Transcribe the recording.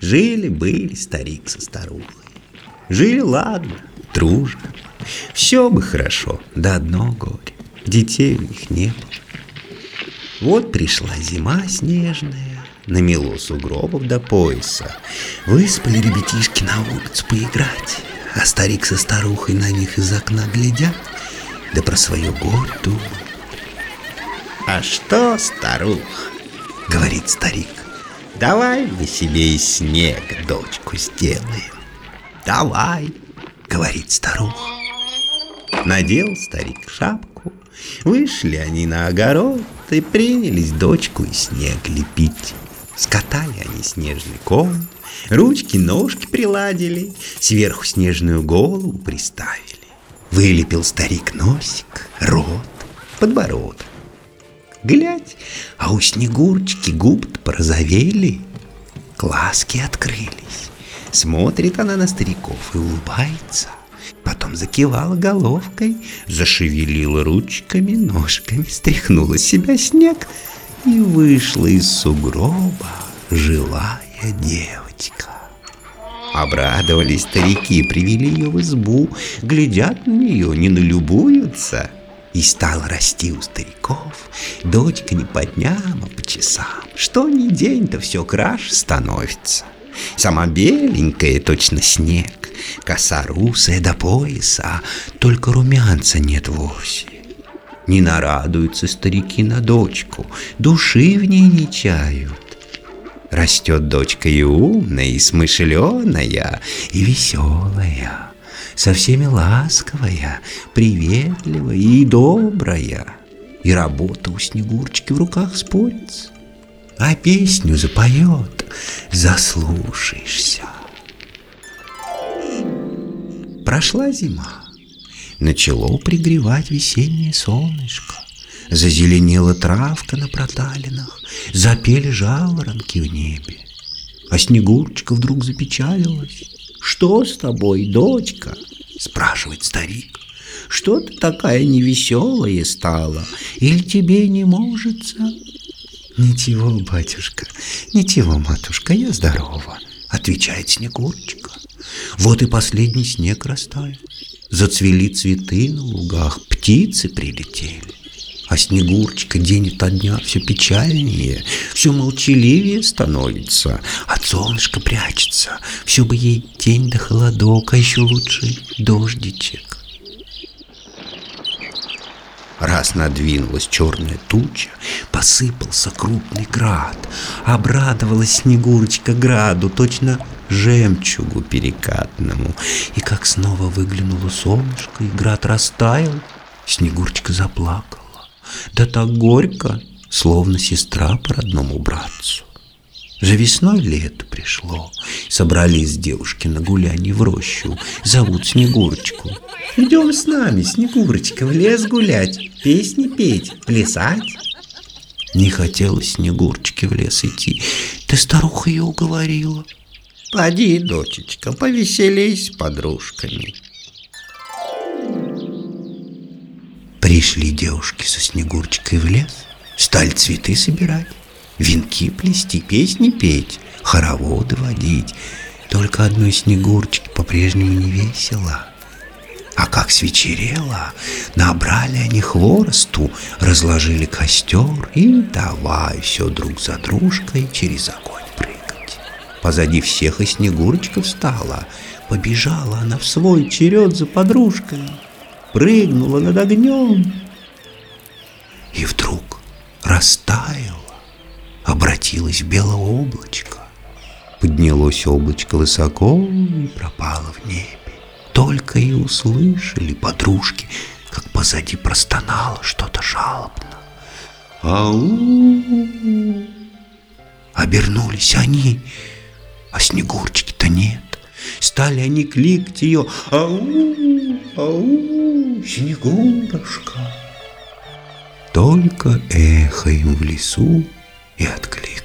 Жили-были старик со старухой. Жили, ладно, дружно. Все бы хорошо, да одно горе. Детей у них не было. Вот пришла зима снежная, намело сугробов до пояса. Выспали ребятишки на улицу поиграть, а старик со старухой на них из окна глядят, да про свое горе думают. «А что, старуха?» — говорит старик. «Давай из снега дочку сделаем». «Давай», — говорит старуха. Надел старик шапку, вышли они на огород и принялись дочку из снега лепить. Скатали они снежный ком, ручки, ножки приладили, сверху снежную голову приставили. Вылепил старик носик, рот, подбородок. Глядь, а у Снегурочки губы порозовели, глазки открылись. Смотрит она на стариков и улыбается. Потом закивала головкой, зашевелила ручками, ножками, стряхнула с себя снег и вышла из сугроба живая девочка. Обрадовались старики, привели ее в избу, глядят на нее, не налюбуются. И стал расти у стариков дочка не по дням, а по часам. Что ни день-то все краше становится. Сама беленькая, точно снег, коса русая до пояса, только румянца нет вовсе. Не нарадуются старики на дочку, души в ней не чают. Растет дочка и умная, и смышленая, и веселая, со всеми ласковая, приветливая и добрая. И работа у Снегурочки в руках спорится, а песню запоет, заслушаешься. Прошла зима, начало пригревать весеннее солнышко. Зазеленела травка на проталинах, запели жаворонки в небе. А Снегурочка вдруг запечалилась. «Что с тобой, дочка?» — спрашивает старик. «Что ты такая невеселая стала? Или тебе не можется?» «Ничего, батюшка, ничего, матушка, я здорова», — отвечает Снегурочка. «Вот и последний снег растаял. Зацвели цветы на лугах, птицы прилетели. А Снегурочка день ото дня все печальнее, все молчаливее становится, от солнышка прячется, все бы ей тень да холодок, а еще лучше дождичек. Раз надвинулась черная туча, посыпался крупный град. Обрадовалась Снегурочка граду, точно жемчугу перекатному. И как снова выглянуло солнышко, и град растаял, Снегурочка заплакала. Да так горько, словно сестра по родному братцу. За весной лето пришло. Собрались девушки на гулянье в рощу. Зовут Снегурочку. Идем с нами, Снегурочка, в лес гулять, песни петь, плясать. Не хотелось Снегурочке в лес идти. Ты старуха ее уговорила. Поди, дочечка, повеселей с подружками. Пришли девушки со Снегурочкой в лес, стали цветы собирать, венки плести, песни петь, хороводы водить. Только одной Снегурочке по-прежнему не весело. А как свечерело, набрали они хворосту, разложили костер и давай все друг за дружкой через огонь прыгать. Позади всех и Снегурочка встала, побежала она в свой черед за подружкой прыгнула над огнем и вдруг растаяла, обратилась в белое облачко. Поднялось облачко высоко и пропало в небе. Только и услышали подружки, как позади простонало что-то жалобно. Ау! Обернулись они, а Снегурочки-то нет. Стали они кликать ее «Ау! Ау! Снегурочка!» Только эхо им в лесу и откликнулось.